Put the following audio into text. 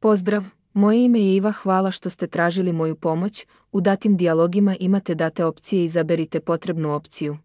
Pozdrav, moje ime je Iva, hvala što ste tražili moju pomoć, u datim dijalogima imate date opcije i izaberite potrebnu opciju.